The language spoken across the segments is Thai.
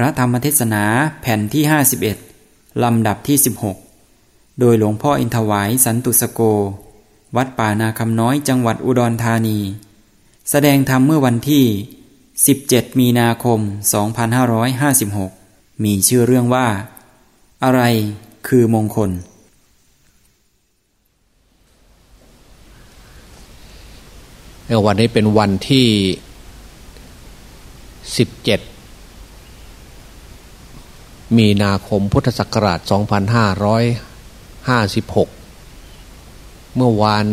ระธรรมเทศนาแผ่นที่ 51 ลำดับที่ 16 โดยหลวงพ่ออินทวายสันตุสโก วัดป่านาคำน้อยจังหวัดอุดรธานี แสดงธรรมเมื่อวันที่ 17 มีนาคม 2556 มีชื่อเรื่องว่า อะไรคือมงคล วันนี้เป็นวันที่ 17 มีนาคมพุทธศักราช 2556 เมื่อวาน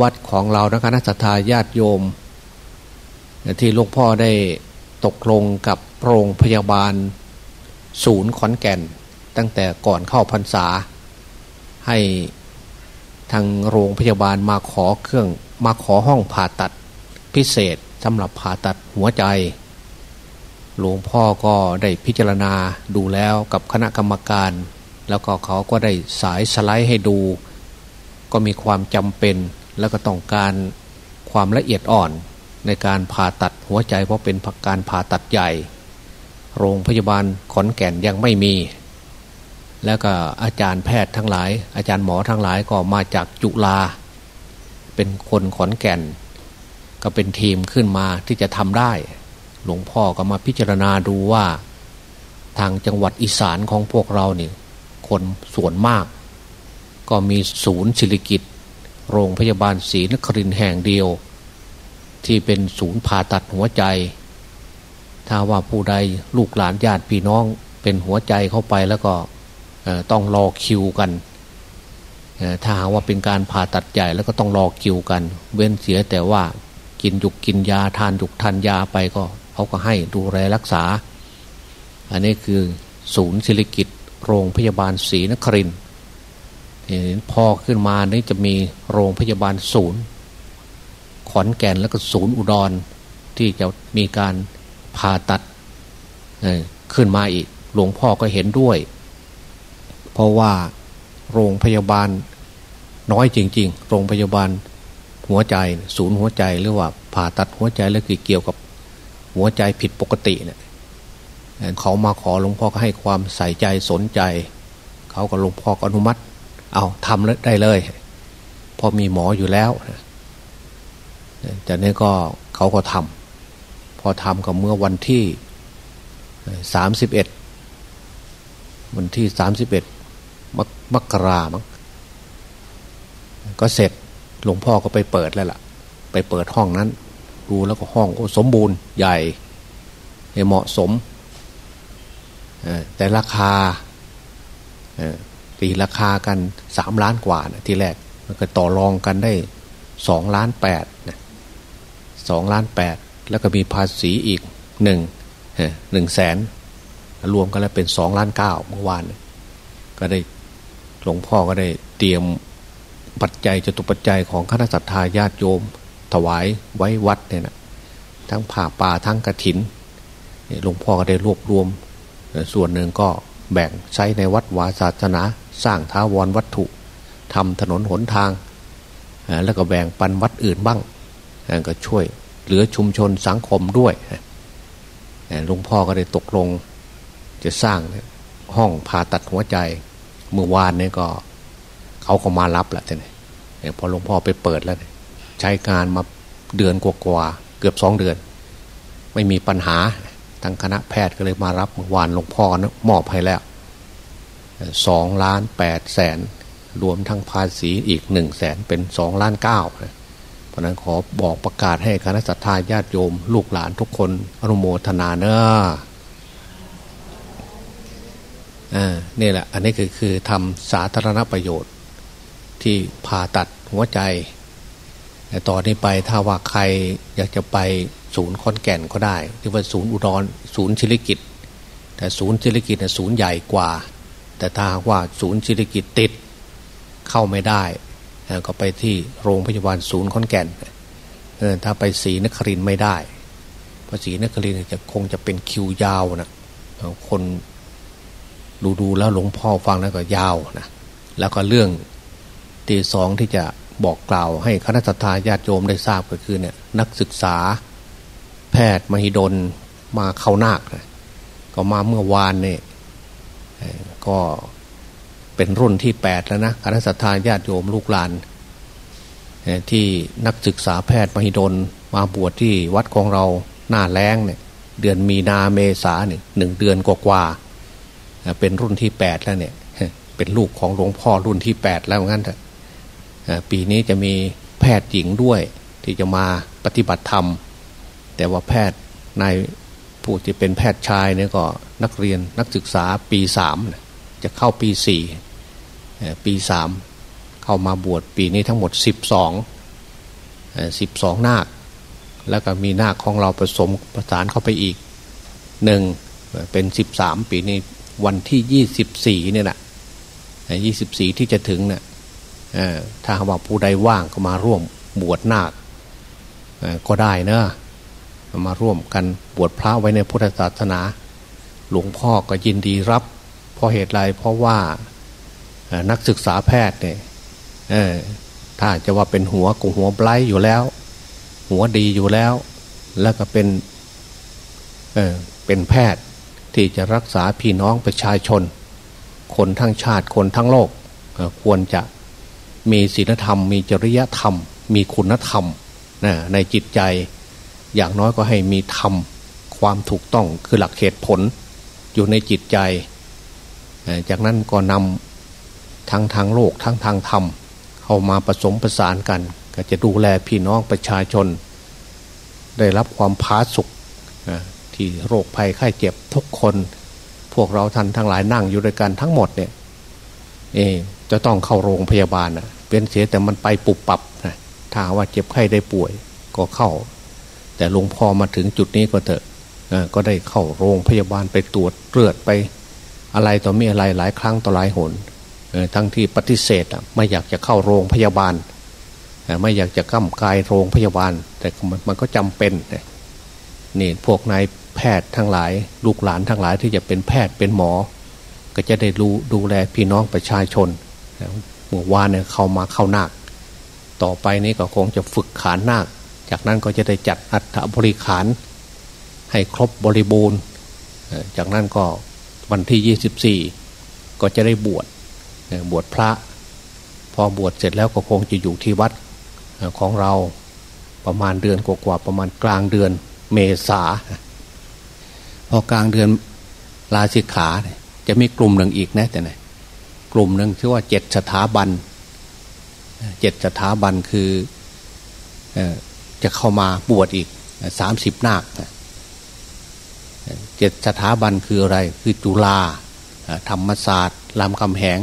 วัดของเรานะคณะสัตยาญาติโยม ที่หลวงพ่อได้ตกลงกับโรงพยาบาลศูนย์ขอนแก่น ตั้งแต่ก่อนเข้าพรรษา ให้ทางโรงพยาบาลมาขอเครื่องมาขอห้องผ่าตัดพิเศษสำหรับผ่าตัดหัวใจ หลวงพ่อก็ได้พิจารณาดูแล้วกับคณะกรรมการ แล้วก็เขาก็ได้สายสไลด์ให้ดู ก็มีความจำเป็น แล้วก็ต้องการความละเอียดอ่อนในการผ่าตัดหัวใจเพราะเป็นการผ่าตัดใหญ่ โรงพยาบาลขอนแก่นยังไม่มี แล้วก็อาจารย์แพทย์ทั้งหลาย อาจารย์หมอทั้งหลายก็มาจากจุฬาเป็นคนขอนแก่น ก็เป็นทีมขึ้นมาที่จะทำได้ หลวงพ่อก็มาพิจารณาดูว่า ทางจังหวัดอีสานของพวกเราเนี่ยคนส่วนมาก ก็มีศูนย์ศิริกิตโรงพยาบาลศรีนครินแห่งเดียว ที่เป็นศูนย์ผ่าตัดหัวใจ ถ้าว่าผู้ใดลูกหลานญาติพี่น้องเป็นหัวใจเข้าไปแล้วก็ต้องรอคิวกันถ้าหากว่าเป็นการผ่าตัดใหญ่แล้วก็ต้องรอคิวกัน เว้นเสียแต่ว่ากินยุกกินยาทานยุกทานยาไปก็ เขาก็ให้ดูแลรักษา อันนี้คือศูนย์ศิริกิตโรงพยาบาลศรีนครินพอขึ้นมานี่จะมีโรงพยาบาลศูนย์ ขอนแก่นแล้วก็ศูนย์อุดร ที่จะมีการผ่าตัดขึ้นมาอีก หลวงพ่อก็เห็นด้วย เพราะว่าโรงพยาบาลน้อยจริง ๆ โรงพยาบาลหัวใจ ศูนย์หัวใจหรือว่าผ่าตัดหัวใจแล้วเกี่ยวกับ หัวใจผิดปกติเนี่ยเขามาขอหลวงพ่อก็ให้ความใส่ใจสนใจ เขาก็หลวงพ่อก็อนุมัติ เอาทำได้เลยพอมีหมออยู่แล้วจากนี้ก็เขาก็ทำพอทำก็เมื่อวันที่สามสิบเอ็ดวันที่สามสิบเอ็ดมกรามั้งก็เสร็จหลวงพ่อก็ไปเปิดแล้วล่ะ ไปเปิดห้องนั้น ดูแล้วก็ห้องโอ้สมบูรณ์ใหญ่เหมาะสม แต่ราคาตีราคากันสามล้านกว่านะทีแรกมันก็ต่อรองกันได้สองล้านแปดนะสองล้านแปดแล้วก็มีภาษีอีกหนึ่งหนึ่งแสนรวมกันแล้วเป็นสองล้านเก้าเมื่อวาน ก็ได้หลวงพ่อก็ได้เตรียมปัจจัยจตุปัจจัยของคณะสัตยาญาติโยม ถวายไว้วัดเนี่ยนะทั้งผ่าป่าทั้งกระถินหลวงพ่อก็ได้รวบรวม ส่วนหนึ่งก็แบ่งใช้ในวัดวาศาสนา สร้างท้าวรวัตถุทำถนนหนทาง แล้วก็แบ่งปันวัดอื่นบ้าง ก็ช่วยเหลือชุมชนสังคมด้วยหลวงพ่อก็ได้ตกลง จะสร้างห้องผ่าตัดหัวใจเมื่อวานนี้ก็ เขาก็มารับแหละท่านพอหลวงพ่อไปเปิดแล้ว ใช้การมาเดือนกว่าเกือบสองเดือน ไม่มีปัญหาทางคณะแพทย์ก็เลยมารับวานหลวงพ่อนะมอบให้แล้วสองล้านแปดแสนรวมทั้งภาษีอีกหนึ่งแสนเป็นสองล้านเก้าเพราะนั้นขอบอกประกาศให้คณะสัตยาญาติโยม ลูกหลานทุกคนอนุโมทนาเนอะนี่แหละ อันนี้คือคือทำสาธารณประโยชน์ ที่ผ่าตัดหัวใจ แต่ต่อนี้ไปถ้าว่าใครอยากจะไปศูนย์ขอนแก่นก็ได้ที่ว่าศูนย์อุดรศูนย์สิริกิติ์แต่ศูนย์สิริกิติ์เนี่ยศูนย์ใหญ่กว่า แต่ถ้าว่าศูนย์สิริกิติ์ติดเข้าไม่ได้ ก็ไปที่โรงพยาบาลศูนย์ขอนแก่นถ้าไปศรีนครินทร์ไม่ได้เพราะศรีนครินทร์จะคงจะเป็นคิวยาวนะคนดูดูแล้วหลวงพ่อฟังแล้วก็ยาวนะแล้วก็เรื่องที่สองที่จะ บอกกล่าวให้คณะทาญาติโยมได้ทราบก็คือเนี่ยนักศึกษาแพทย์มหิดลมาเข้านาคก็มาเมื่อวานเนี่ยก็เป็นรุ่นที่แปดแล้วนะคณะสัตยาญาติโยมลูกหลาน ที่นักศึกษาแพทย์มหิดลมาบวชที่วัดของเราหน้าแรงเนี่ยเดือนมีนาเมษาเนี่ยหนึ่งเดือนกว่าๆเป็นรุ่นที่แปดแล้วเนี่ยเป็นลูกของหลวงพ่อรุ่นที่แปดแล้วงั้นเถอะ ปีนี้จะมีแพทย์หญิงด้วยที่จะมาปฏิบัติธรรม แต่ว่าแพทย์ในผู้ที่เป็นแพทย์ชายเนี่ยก็นักเรียนนักศึกษาปีสามจะเข้าปีสี่ปีสามเข้ามาบวชปีนี้ทั้งหมดสิบสองสิบสองนาค แล้วก็มีนาคของเราผสมประสานเข้าไปอีกหนึ่งเป็นสิบสามปีนี้วันที่ยี่สิบสี่เนี่ยนะยี่สิบสี่ที่จะถึงเนะ่ย ถ้าว่าผู้ใดว่างก็มาร่วมบวชนาคก็ได้นะมาร่วมกันบวชพระไว้ในพุทธศาสนา หลวงพ่อก็ยินดีรับ เพราะเหตุไรเพราะว่านักศึกษาแพทย์เนี่ยถ้าจะว่าเป็นหัวกุหัวไบรอยู่แล้ว หัวดีอยู่แล้ว แล้วก็เป็นเเป็นแพทย์ที่จะรักษาพี่น้องประชาชน คนทั้งชาติคนทั้งโลก ควรจะ มีศีลธรรม มีจริยธรรม มีคุณธรรมในจิตใจ อย่างน้อยก็ให้มีธรรม ความถูกต้องคือหลักเหตุผลอยู่ในจิตใจ จากนั้นก็นำทั้งทางโลกทั้งทางธรรม เข้ามาผสมประสานกัน ก็จะดูแลพี่น้องประชาชน ได้รับความพาสุขที่โรคภัยไข้เจ็บทุกคน พวกเราท่านทั้งหลายนั่งอยู่ด้วยกันทั้งหมดเนี่ยเอจะต้องเข้าโรงพยาบาลนะ เป็นเสียแต่มันไปปุบปับนะถ้าว่าเจ็บไข้ได้ป่วยก็เข้า แต่หลวงพ่อมาถึงจุดนี้ก็เถอะก็ได้เข้าโรงพยาบาลไปตรวจเลือดไป อะไรต่อมีอะไรหลายครั้งต่อหลายหนทั้งที่ปฏิเสธไม่อยากจะเข้าโรงพยาบาลไม่อยากจะก้ำกายโรงพยาบาล แต่มันก็จำเป็นนี่พวกนายแพทย์ทั้งหลาย ลูกหลานทั้งหลายที่จะเป็นแพทย์เป็นหมอ ก็จะได้รู้ดูแลพี่น้องประชาชน เมื่อวานเนี่ยเข้ามาเข้านาค ต่อไปนี้ก็คงจะฝึกขานนาค จากนั้นก็จะได้จัดอัฐบริขาร ให้ครบบริบูรณ์จากนั้นก็วันที่ 24 ก็จะได้บวชบวชพระ พอบวชเสร็จแล้วก็คงจะอยู่ที่วัดของเราประมาณเดือนกว่าๆประมาณกลางเดือนเมษา พอกลางเดือนลาสิกขาจะมีกลุ่มหนึ่งอีกนะแต่ไหน กลุ่มหนึ่งชื่อว่าเจ็ดสถาบันเจ็ดสถาบันคือจะเข้ามาบวชอีกสามสิบนาคเจ็ดสถาบันคืออะไรคือจุฬาธรรมศาสตร์รามคำแหง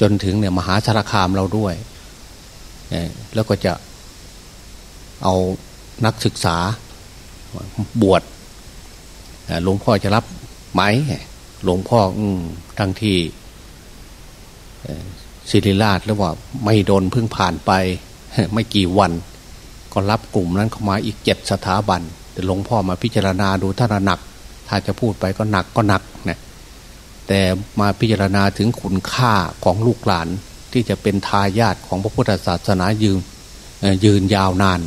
จนถึงเนี่ยมหาสารคามเราด้วย แล้วก็จะเอานักศึกษาบวชหลวงพ่อจะรับไหมหลวงพ่อทั้งที่ ศิริราชแล้วว่าไม่โดนเพิ่งผ่านไป ไม่กี่วัน ก็รับกลุ่มนั้นเข้ามาอีกเจ็ดสถาบันแต่หลวงพ่อมาพิจารณาดูถ้าหนัก ถ้าจะพูดไปก็หนักก็หนักนะแต่มาพิจารณาถึงคุณค่าของลูกหลาน ที่จะเป็นทายาทของพระพุทธศาสนายืนยืนยาวนาน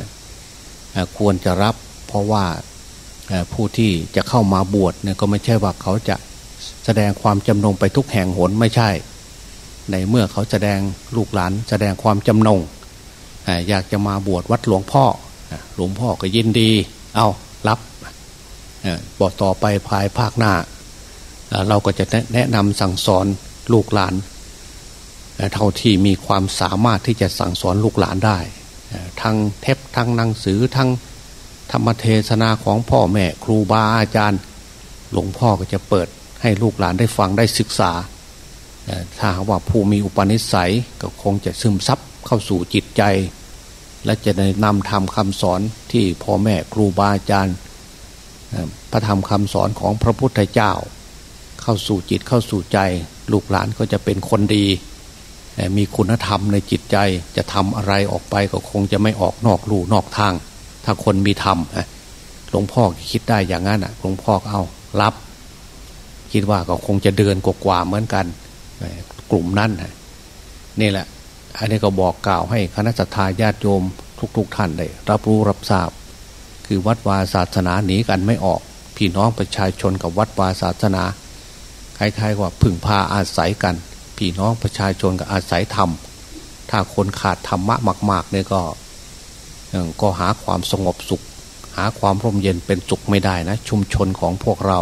ควรจะรับเพราะว่าผู้ที่จะเข้ามาบวชเนี่ยก็ไม่ใช่ว่าเขาจะแสดงความจำนงไปทุกแห่งหนไม่ใช่ ในเมื่อเขาแสดงลูกหลานแสดงความจำนงอยากจะมาบวชวัดหลวงพ่อหลวงพ่อก็ยินดี เอารับบอกต่อไปภายภาคหน้า เราก็จะแนะนำสั่งสอนลูกหลาน เท่าที่มีความสามารถที่จะสั่งสอนลูกหลานได้ ทั้งเทปทั้งหนังสือทั้งธรรมเทศนาของพ่อแม่ครูบาอาจารย์ หลวงพ่อก็จะเปิดให้ลูกหลานได้ฟังได้ศึกษา ถ้าว่าผู้มีอุปนิสัยก็คงจะซึมซับเข้าสู่จิตใจ และจะได้นำธรรมคำสอนที่พ่อแม่ครูบาอาจารย์พระธรรมคำสอนของพระพุทธเจ้า เข้าสู่จิตเข้าสู่ใจ ลูกหลานก็จะเป็นคนดี มีคุณธรรมในจิตใจจะทำอะไรออกไปก็คงจะไม่ออกนอกลู่นอกทาง ถ้าคนมีธรรมหลวงพ่อคิดได้อย่างนั้นหลวงพ่อเอารับ คิดว่าก็คงจะเดินกว่าเหมือนกัน กลุ่มนั้นนี่แหละ อันนี้ก็บอกกล่าวให้คณะสัตยาญาติโยมทุกๆทท่านได้รับรู้รับทราบ คือวัดวาศาสนาหนีกันไม่ออก พี่น้องประชาชนกับวัดวาศาสนาคล้ายๆว่าพึ่งพาอาศัยกัน พี่น้องประชาชนกับอาศัยธรรม ถ้าคนขาดธรรมะมาก ๆ เนี่ยก็ก็หาความสงบสุข หาความร่มเย็นเป็นสุขไม่ได้นะ ชุมชนของพวกเรา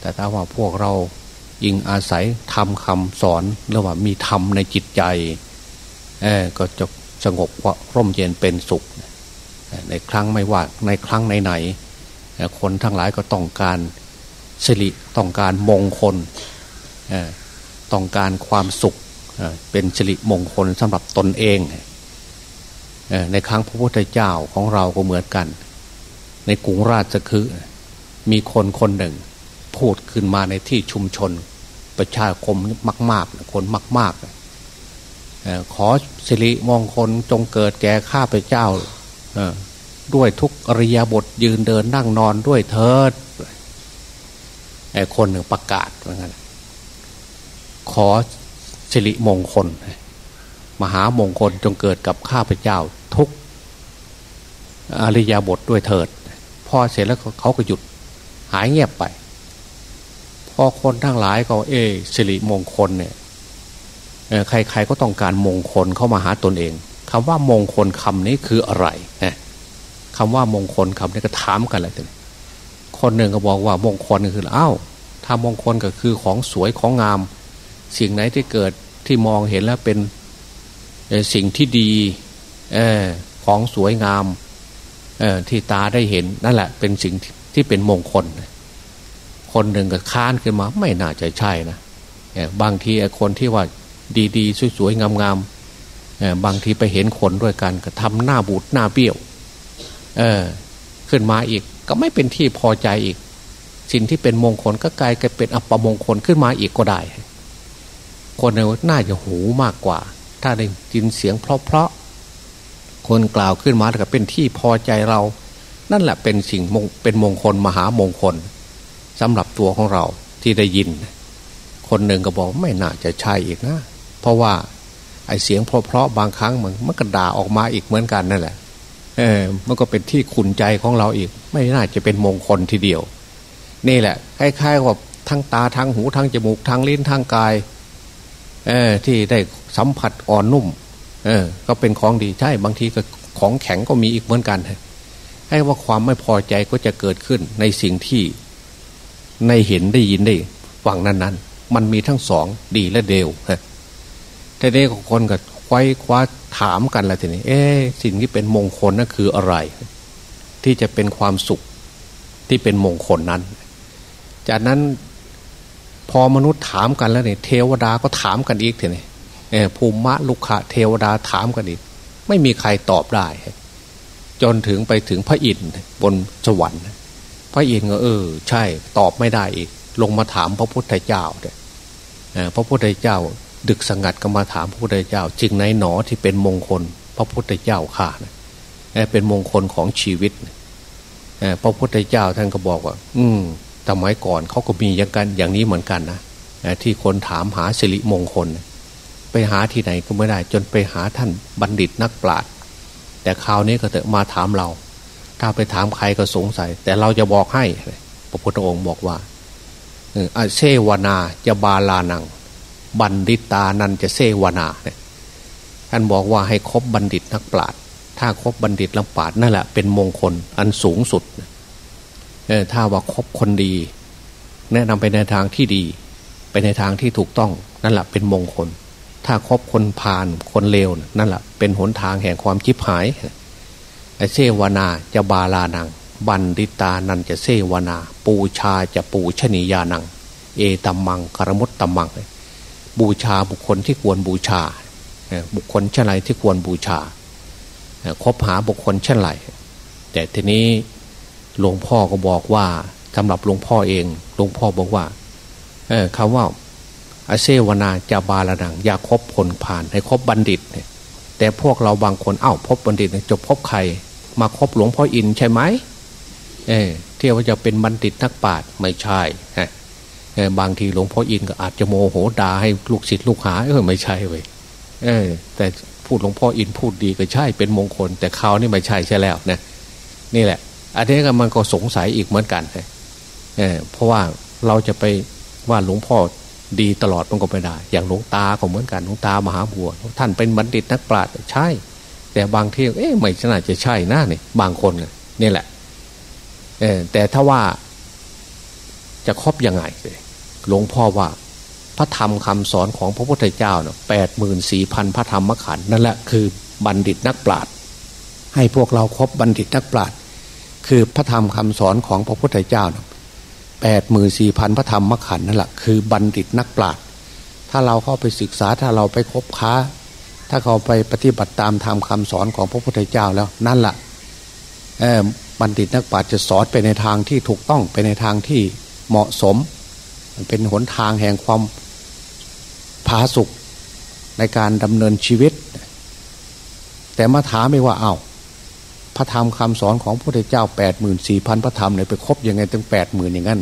แต่ถ้าว่าพวกเรา ยิงอาศัยทำคำสอนหรือว่ามีธรรมในจิตใจก็จะสงบว่าร่มเย็นเป็นสุข ในครั้งไม่ว่าในครั้งไหนๆคนทั้งหลายก็ต้องการสิริต้องการมงคลต้องการความสุขเป็นสิริมงคลสำหรับตนเองในครั้งพระพุทธเจ้าของเราก็เหมือนกัน ในกรุงราชคือมีคนคนหนึ่ง พูดขึ้นมาในที่ชุมชน ประชาคมมาก ๆ คนมาก ๆ ขอสิริมงคลจงเกิดแก่ข้าพเจ้าด้วยทุกอริยบทยืนเดินนั่งนอนด้วยเถิดไอ้คนหนึ่งประกาศว่างั้นขอสิริมงคล มหามงคลจงเกิดกับข้าพเจ้าทุกอริยบทด้วยเถิด พอเสร็จแล้วเขาก็หยุดหายเงียบไป พอคนทั้งหลายก็เอสิริมงคลเนี่ยใครๆก็ต้องการมงคลเข้ามาหาตนเองคำว่ามงคลคำนี้คืออะไรคำว่ามงคลคำนี้ก็ถามกันเลยคนหนึ่งก็บอกว่ามงคลคืออ้าวถ้ามงคลก็คือของสวยของงาม สิ่งไหนที่เกิดที่มองเห็นแล้วเป็นสิ่งที่ดีอของสวยงามที่ตาได้เห็นนั่นแหละ เป็นสิ่งที่เป็นมงคล คนหนึ่งก็ค้านขึ้นมาไม่น่าจะใช่นะบางทีคนที่ว่าดีๆ สวยๆ งามๆบางทีไปเห็นคนด้วยกันก็ทำหน้าบูดหน้าเบี้ยวขึ้นมาอีกก็ไม่เป็นที่พอใจอีก สิ่งที่เป็นมงคลก็กลายเป็นอัปมงคลขึ้นมาอีกก็ได้ คนในน่าจะหูมากกว่า ถ้าได้ยินเสียงเพราะๆคนกล่าวขึ้นมาแล้วก็เป็นที่พอใจเรา นั่นแหละเป็นสิ่งเป็นมงคลมหามงคล สำหรับตัวของเราที่ได้ยิน คนหนึ่งก็บอกไม่น่าจะใช่อีกนะ เพราะว่าไอเสียงเพราะๆบางครั้งมันมันก็ด่าออกมาอีกเหมือนกันนั่นแหละ เออ มันก็เป็นที่ขุนใจของเราอีก ไม่น่าจะเป็นมงคลทีเดียว นี่แหละคล้ายๆว่าทั้งตาทั้งหูทั้งจมูกทั้งลิ้นทั้งกาย เออที่ได้สัมผัสอ่อนนุ่ม เออ ก็เป็นของดีใช่บางทีก็ของแข็งก็มีอีกเหมือนกันให้ว่าความไม่พอใจก็จะเกิดขึ้นในสิ่งที่ ในเห็นได้ยินได้ฟังนั้น ๆ มันมีทั้งสองดีและเดวฮะแต่เด็กคนก็คว้คว้าถามกันแล้วทีนี้ เอ๊สิ่งที่เป็นมงคลนั่นคืออะไร ที่จะเป็นความสุขที่เป็นมงคลนั้น จากนั้นพอมนุษย์ถามกันแล้วเนี่ยเทวดาก็ถามกันอีกทีนี้ภูมิมะลุกขะเทวดาถามกันอีก ไม่มีใครตอบได้ จนถึงไปถึงพระอินทร์บนสวรรค์ พระอินทร์ก็เออ ใช่ตอบไม่ได้อีก ลงมาถามพระพุทธเจ้าเนี่ยพระพุทธเจ้า ดึกสงัดก็มาถามพระพุทธเจ้าจึงไหนหนอที่เป็นมงคล พระพุทธเจ้าข่าเป็นมงคลของชีวิตพระพุทธเจ้าท่านก็บอกว่า อืมสมัยก่อนเขาก็มีอย่างกันอย่างนี้เหมือนกันนะที่คนถามหาสิริมงคล ไปหาที่ไหนก็ไม่ได้ จนไปหาท่านบัณฑิตนักปราชญ์แต่คราวนี้ก็เถอะมาถามเรา ถ้าไปถามใครก็สงสัย แต่เราจะบอกให้ พระพุทธองค์บอกว่าอเซวนาจะบาลานัง บัณฑิตานันจะเซวนาเนี่ยท่านบอกว่าให้คบบัณฑิตนักปราชญ์ถ้าคบบัณฑิตนักปราชญ์นั่นแหละเป็นมงคลอันสูงสุดเออถ้าว่าคบคนดี แนะนำไปในทางที่ดี ไปในทางที่ถูกต้องนั่นแหละเป็นมงคล ถ้าคบคนพาลคนเลวนั่นแหละเป็นหนทางแห่งความชิบหายไอ เซวนาจะบาลานัง บัณฑิตานันจะเซวนา ปูชาจะปูชนียานัง เอตัมมังกรมุตตัมมัง บูชาบุคคลที่ควรบูชา บุคคลเช่นไรที่ควรบูชา คบหาบุคคลเช่นไรแต่ทีนี้หลวงพ่อก็บอกว่าสำหรับหลวงพ่อเองหลวงพ่อบอกว่าคำว่าอาเซวนาจะบาลานัง อย่าคบผลผ่านให้คบบัณฑิต แต่พวกเราบางคนเอ้าพบบัณฑิตจะพบใคร มาคบหลวงพ่ออินใช่ไหมเออเที่ยวว่าจะเป็นบัณฑิตนักปราชญ์ไม่ใช่บางทีหลวงพ่ออินก็อาจจะโมโหด่าให้ลูกศิษย์ลูกหาเออไม่ใช่เว้ยเออ แต่พูดหลวงพ่ออินพูดดีก็ใช่เป็นมงคล แต่เขานี่ไม่ใช่ใช่แล้วนะนี่แหละ อันนี้ก็มันก็สงสัยอีกเหมือนกันเเพราะว่าเราจะไปว่าหลวงพ่อ ดีตลอดมันก็ไม่ได้ อย่างหลวงตาก็เหมือนกันหลวงตามหาบัว ท่านเป็นบัณฑิตนักปราชญ์ใช่ แต่บางที่เอ๊ะไม่น่าจะใช่นะนี่บางคนนี่แหละเออแต่ถ้าว่าจะครบยังไงหลวงพ่อว่า พระธรรมคำสอนของพระพุทธเจ้าเนาะแปดหมื่นสี่พันพระธรรมขันธ์นั่นแหละคือบัณฑิตนักปราชญ์ให้พวกเราครบบัณฑิตนักปราชญ์คือพระธรรมคำสอนของพระพุทธเจ้า แปดหมื่นสี่พันพระธรรมขันธ์นั่นแหละคือบัณฑิตนักปราชญ์ถ้าเราเข้าไปศึกษาถ้าเราไปคบค้า ถ้าเขาไปปฏิบัติตามธรรมคาสอนของพระพุทธเจ้าแล้วนั่นแหละบัณฑิตนักปราชญ์จะสอนไปในทางที่ถูกต้องไปในทางที่เหมาะสม มันเป็นหนทางแห่งความผาสุกในการดำเนินชีวิต แต่มาถามไม่ว่าเอา้า พระธรรมคำสอนของพระพุทธเจ้าแปดหมื่นสี่พันพระธรรมเนี่ยไปครบยังไงตั้งแปดหมื่นอย่างนั้น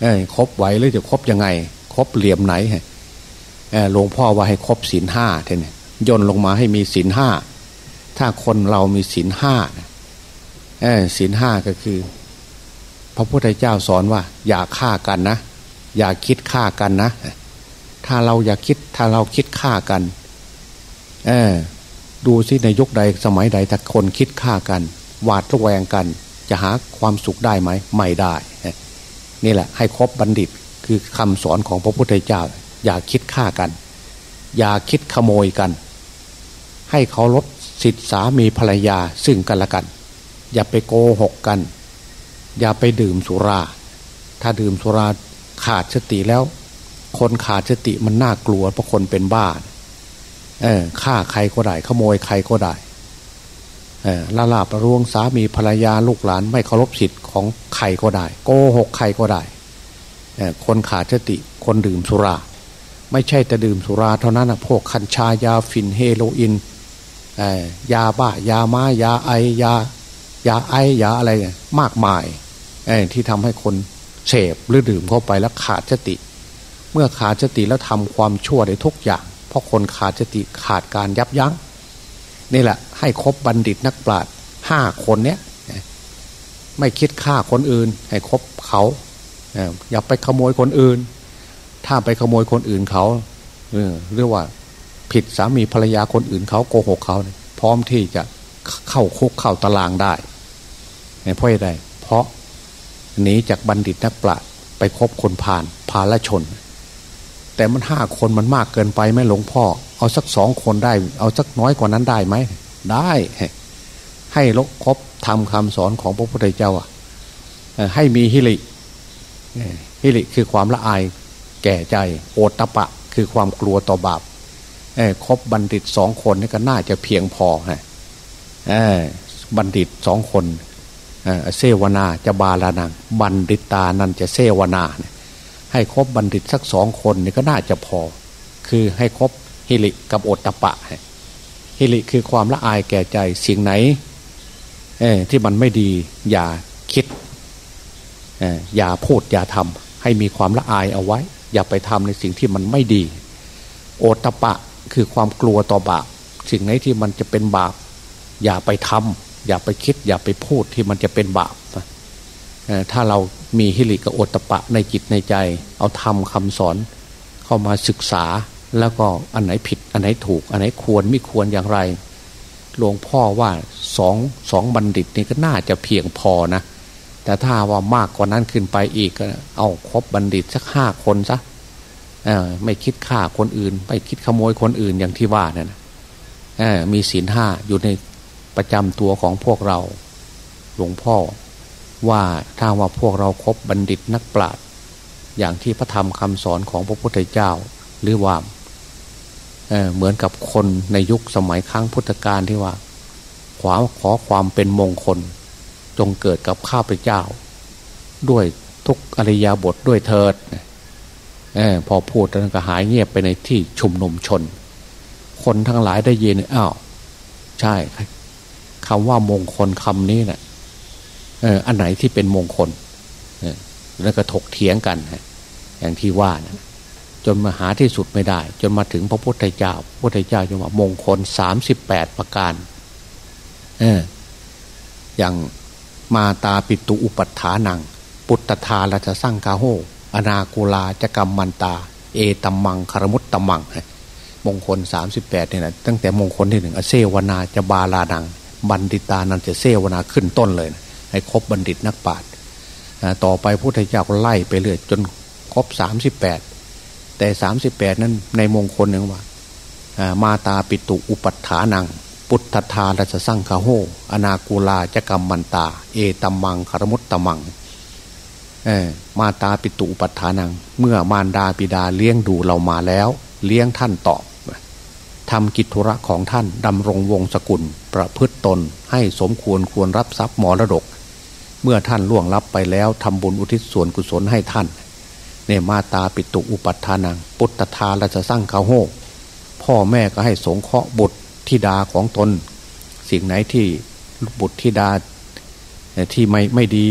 เอ้ครบไหวหรือจะครบยังไง ครบเหลี่ยมไหนหลวงพ่อว่าให้ครบศีลห้าเท่นี่ย่นลงมาให้มีศีลห้าถ้าคนเรามีศีลห้าศีลห้าก็คือ พระพุทธเจ้าสอนว่า อย่าฆ่ากันนะ อย่าคิดฆ่ากันนะ ถ้าเราอย่าคิดถ้าเราคิดฆ่ากัน เออ ดูสิในยุคใดสมัยใดถ้าคนคิดฆ่ากัน หวาดระแวงกัน จะหาความสุขได้ไหมไม่ได้ นี่แหละ ให้ครบบัณฑิตคือคำสอนของพระพุทธเจ้า อย่าคิดฆ่ากัน อย่าคิดขโมยกัน ให้เขาลดสิทธิสามีภรรยาซึ่งกันและกัน อย่าไปโกหกกัน อย่าไปดื่มสุรา ถ้าดื่มสุราขาดสติแล้ว คนขาดสติมันน่ากลัวเพราะคนเป็นบ้าเออ ฆ่าใครก็ได้ ขโมยใครก็ได้เออละลาบรวงสามีภรรยาลูกหลานไม่เคารพสิทธิ์ของใครก็ได้ โกหกใครก็ได้เออคนขาดสติคนดื่มสุรา ไม่ใช่แต่ดื่มสุราเท่านั้นนะพวกคัญชายาฟินเฮโรอีนยาบ้ายาม้ายาไอยายาไอยาอะไรมากมายที่ทำให้คนเสพหรือดื่มเข้าไปแล้วขาดสติ เมื่อขาดสติแล้วทำความชั่วได้ทุกอย่าง ราะคนขาดสติขาดการยับยัง้งนี่แหละ ให้ครบบัณฑิตนักปราชญ์ห้าคนเนี้ยไม่คิดฆ่าคนอื่น ให้ครบเขาอย่าไปขโมยคนอื่น ถ้าไปขโมยคนอื่นเขาเรียกว่าผิดสามีภรรยาคนอื่นเขาโกหกเขาพร้อมที่จะเข้าคุกเข้าตารางได้เพราะอะไรเพราะหนีจากบัณฑิตนักปราชญ์ไปคบคนผ่านพาลชน แต่มันห้าคนมันมากเกินไปไหมหลวงพ่อ เอาสักสองคนได้ เอาสักน้อยกว่านั้นได้ไหมได้ ให้ลกครบทำคำสอนของพระพุทธเจ้าอะให้มีฮิริฮิริคือความละอายแก่ใจ โอตตะปะ คือความกลัวต่อบาปครบบัณฑิตสองคนนี่ก็น่าจะเพียงพอฮะบัณฑิตสองคนเซวนาจะบาลานัง บัณฑิตานันจะเซวนาเนี่ย ให้ครบบัณฑิตสักสองคนนี่ก็น่าจะพอ คือให้ครบฮิริกับโอตตะปะฮิริคือความละอายแก่ใจสิ่งไหนที่มันไม่ดีอย่าคิดอย่าพูดอย่าทำให้มีความละอายเอาไว้ อย่าไปทำในสิ่งที่มันไม่ดี โอตตะปะคือความกลัวต่อบาปสิ่งไหนที่มันจะเป็นบาป อย่าไปทำอย่าไปคิด อย่าไปพูดที่มันจะเป็นบาป ถ้าเรามีฮิริกับโอตปะในจิตในใจ เอาทำคำสอนเข้ามาศึกษาแล้วก็อันไหนผิดอันไหนถูก อันไหนควรไม่ควรอย่างไรหลวงพ่อว่าสองสองบัณฑิตนี่ก็น่าจะเพียงพอนะ แต่ถ้าว่ามากกว่านั้นขึ้นไปอีกก็เอาครบบัณฑิตสักห้าคนซะไม่คิดฆ่าคนอื่น ไม่คิดขโมยคนอื่นอย่างที่ว่าเนี่ยนะมีศีลห้าอยู่ในประจำตัวของพวกเรา หลวงพ่อ ว่าถ้าว่าพวกเราครบบัณฑิตนักปราชญ์อย่างที่พระธรรมคำสอนของพระพุทธเจ้า หรือว่าเเหมือนกับคนในยุคสมัยครั้งพุทธกาลที่ว่า ขวาขอความเป็นมงคล จงเกิดกับข้าพเจ้า ด้วยทุกอริยาบทด้วยเถิดอพอพูดแล้วก็หายเงียบไปในที่ชุมนุมชน คนทั้งหลายได้ยินอ้าวใช่คำว่ามงคลคำนี้เนะ่ย อันไหนที่เป็นมงคลแล้วก็ถกเถียงกันอย่างที่ว่านะจนมาหาที่สุดไม่ได้ จนมาถึงพระพุทธเจ้า พุทธเจ้าจะว่ามงคลสามสิบแปดประการเอออย่างมาตาปิตุอุปัฏฐานัง ปุตตทาราชสร้างกาโหอนากูลาจะกรรมมันตา เอตัมมังคารมุตตมังมงคล38เนี่ยนะตั้งแต่มงคลที่หนึ่งอเซวนาจะบาลาดัง บัณฑิตานันจะเซวนาขึ้นต้นเลยนะ ให้ครบบัณฑิตนักปราชญ์ต่อไปพุทธเจ้าก็ไล่ไปเรื่อยจนครบ38แต่38นั้นในมงคลหนึ่งว่ามาตาปิตุอุปัฏฐานัง ปุตตทาราชสร้างคาโหอนากูลาจะกรรมมันตา เอตัมมังคารมุตตมังมาตาปิตุอุปัฏฐานัง เมื่อมารดาปิดาเลี้ยงดูเรามาแล้ว เลี้ยงท่านตอบทำกิจธุระของท่านดำรงวงศกุล ประพฤตตนให้สมควรควรรับทรัพย์มรดก เมื่อท่านล่วงลับไปแล้วทำบุญอุทิศส่วนกุศลให้ท่านเนมาตาปิตุอุปัฏฐานัง ปุตตทาราชสร้างเขาโหพ่อแม่ก็ให้สงเคราะห์บุตรธิดาของตน สิ่งไหนที่บุตรธิดาที่ไม่ไม่ดี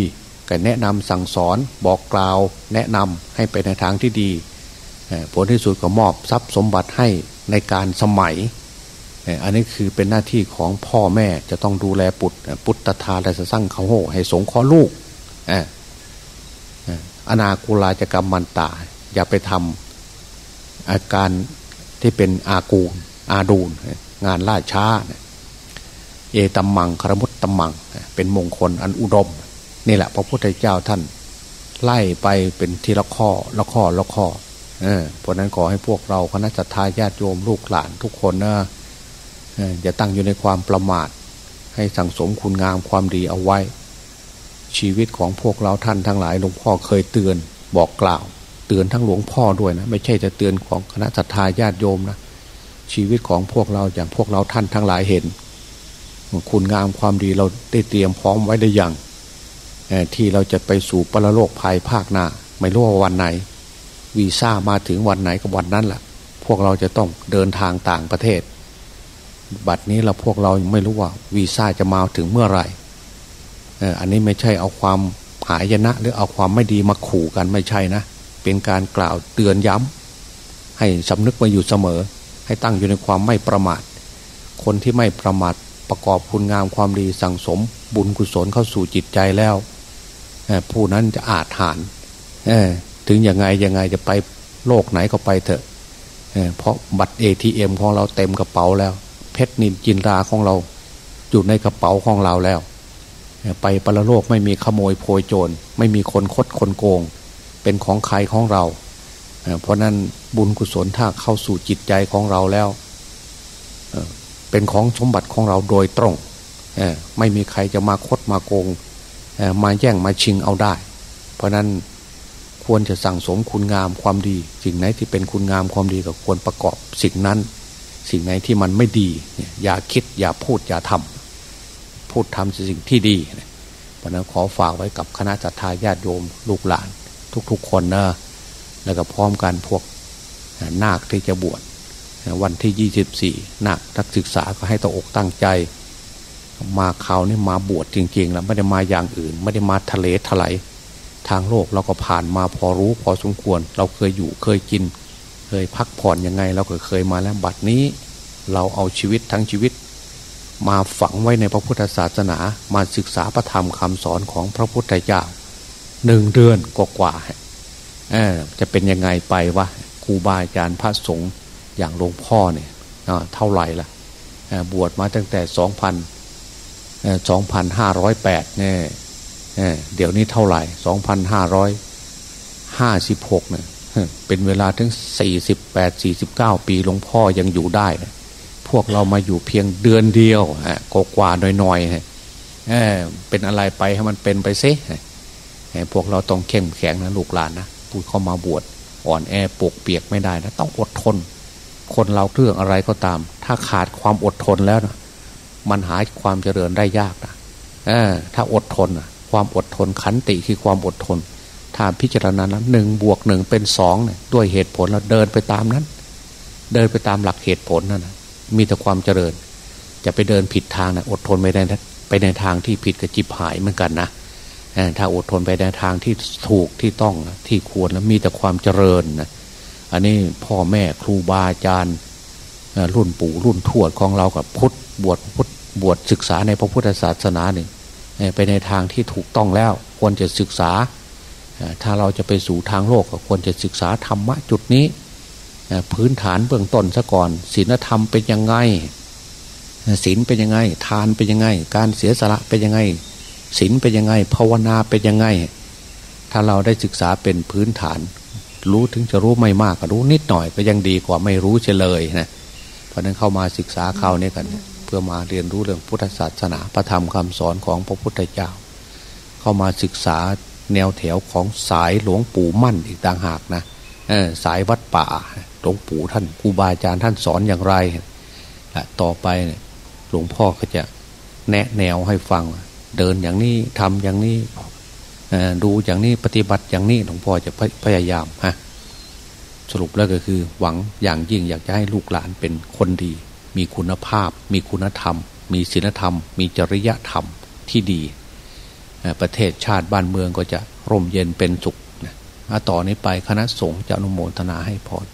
ก็แนะนำสั่งสอนบอกกล่าว แนะนำให้ไปในทางที่ดีผลที่สุดก็มอบทรัพย์สมบัติให้ในการสมัย อันนี้คือเป็นหน้าที่ของพ่อแม่จะต้องดูแลปุตปุตตทาและสร้างเขาโหให้สงเคราะห์ลูกอนาคูลาจะกรรมมันตา อย่าไปทำอาการที่เป็นอากูลอาดูลงานล่าช้า เอตัมมังคารมุตตัมมัง เป็นมงคลอันอุดม นี่แหละ พระพุทธเจ้าท่าน ไล่ไปเป็นทีละข้อละข้อละข้อเออเพราะนั้นขอให้พวกเราคณะสัตยาญาติโยมลูกหลานทุกคนนะ อย่าตั้งอยู่ในความประมาท ให้สั่งสมคุณงามความดีเอาไว้ ชีวิตของพวกเราท่านทั้งหลายหลวงพ่อเคยเตือนบอกกล่าว เตือนทั้งหลวงพ่อด้วยนะ ไม่ใช่จะเตือนของคณะสัตยาญาติโยมนะชีวิตของพวกเราอย่างพวกเราท่านทั้งหลายเห็น คุณงามความดีเราได้เตรียมพร้อมไว้ได้อย่างที่เราจะไปสู่ปรโลกภายภาคหน้า ไม่รู้ว่าวันไหน วีซ่ามาถึงวันไหนกับวันนั้นแหละพวกเราจะต้องเดินทางต่างประเทศ บัดนี้เราพวกเราไม่รู้ว่าวีซ่าจะมาถึงเมื่อไหร่อันนี้ไม่ใช่เอาความหายนะ หรือเอาความไม่ดีมาขู่กันไม่ใช่นะ เป็นการกล่าวเตือนย้ำให้สำนึกมาอยู่เสมอ ให้ตั้งอยู่ในความไม่ประมาท คนที่ไม่ประมาทประกอบคุณงามความดีสั่งสม บุญกุศลเข้าสู่จิตใจแล้วผู้นั้นจะอาจหานถึงยังไงยังไงจะไปโลกไหนก็ไปเถอะเพราะบัตรเอทีเอ็มของเราเต็มกระเป๋าแล้ว เพชรนินจินราของเรา อยู่ในกระเป๋าของเราแล้ว ไปปรโลกไม่มีขโมยโพยโจร ไม่มีคนคดคนโกง เป็นของใครของเรา เพราะนั้นบุญกุศลถ้าเข้าสู่จิตใจของเราแล้ว เป็นของสมบัติของเราโดยตรง ไม่มีใครจะมาคดมาโกง มาแย่งมาชิงเอาได้ เพราะนั้นควรจะสั่งสมคุณงามความดีสิ่งไหนที่เป็นคุณงามความดีก็ควรประกอบสิ่งนั้น สิ่งไหนที่มันไม่ดีอย่าคิดอย่าพูดอย่าทำพูดทำสิ่งที่ดีเพราะนั้นขอฝากไว้กับคณะจัตตาญาติโยมลูกหลาน ทุกๆคนนะแล้วก็พร้อมกันพวกนาคที่จะบวชวันที่ยี่สิบสี่นาคนักศึกษาก็ให้ตอกตั้งใจ มาเขานี่มาบวชจริงๆแล้วไม่ได้มาอย่างอื่น ไม่ได้มาทะเลถลายทางโลกเราก็ผ่านมาพอรู้พอสมควร เราเคยอยู่เคยกิน ยพักผ่อนยังไง เราก็เคยมาแล้วบัดนี้ เราเอาชีวิตทั้งชีวิต มาฝังไว้ในพระพุทธศาสนามาศึกษาพระธรรมคำสอนของพระพุทธเจ้าหนึ่งเดือนกว่าเออจะเป็นยังไงไปวะครูบาอาจารย์พระสงฆ์อย่างหลวงพ่อเนี่ยเท่าไหร่ละบวชมาตั้งแต่สองพันสองพันห้าร้อยแปดเนี่ยเดี๋ยวนี้เท่าไหร่สองพันห้าร้อยห้าสิบหกเนี่ย เป็นเวลาถึงสี่สิบแปดสี่สิบเก้าปีหลวงพ่อยังอยู่ได้ พวกเรามาอยู่เพียงเดือนเดียวฮะกกว่าหน่อยๆฮะเป็นอะไรไปให้มันเป็นไปซิพวกเราต้องเข้มแข็งนะลูกหลานนะพูดเข้ามาบวชอ่อนแอปกเปียกไม่ได้นะต้องอดทน คนเราเรื่องอะไรก็ตาม ถ้าขาดความอดทนแล้วนะมันหาความเจริญได้ยากนะถ้าอดทนความอดทนขันติคือความอดทน ถ้าพิจารณานั้นหนึ่งบวกหนึ่งเป็นสองเนี่ยด้วยเหตุผลเราเดินไปตามนั้น เดินไปตามหลักเหตุผลนั่นนะมีแต่ความเจริญ จะไปเดินผิดทางนะอดทนไปในไปในทางที่ผิดกับจิบหายเหมือนกันนะถ้าอดทนไปในทางที่ถูกที่ต้องที่ควรแล้วมีแต่ความเจริญนะอันนี้พ่อแม่ครูบาอาจารย์รุ่นปู่รุ่นทวดของเรากับพุทธบวชพุทธบวชศึกษาในพระพุทธศาสนาหนึ่งไปในทางที่ถูกต้องแล้วควรจะศึกษา ถ้าเราจะไปสู่ทางโลกก็ควรจะศึกษาธรรมะจุดนี้พื้นฐานเบื้องต้นซะก่อนศีลธรรมเป็นยังไงศีลเป็นยังไง ทานเป็นยังไง การเสียสละเป็นยังไงศีลเป็นยังไง ภาวนาเป็นยังไง ถ้าเราได้ศึกษาเป็นพื้นฐาน รู้ถึงจะรู้ไม่มากก็รู้นิดหน่อยก็ยังดีกว่าไม่รู้เฉลยนะเพราะนั้นเข้ามาศึกษาเข้าเนี่กัน เพื่อมาเรียนรู้เรื่องพุทธศาสนาพระธรรมคำสอนของพระพุทธเจ้า เข้ามาศึกษา แนวแถวของสายหลวงปู่มั่นอีกต่างหากนะสายวัดป่าหลวงปู่ท่านครูบาอาจารย์ท่านสอนอย่างไรต่อไปหลวงพ่อก็จะแนะแนวให้ฟัง เดินอย่างนี้ทำอย่างนี้ดูอย่างนี้ปฏิบัติอย่างนี้หลวงพ่อจะพยายามฮะสรุปแล้วก็คือหวังอย่างยิ่งอยากจะให้ลูกหลานเป็นคนดี มีคุณภาพ มีคุณธรรม มีศีลธรรม มีจริยธรรมที่ดี ประเทศชาติบ้านเมืองก็จะร่มเย็นเป็นสุขนะต่อนนี้ไปคณะสงฆ์จะอนุโมทนาให้พร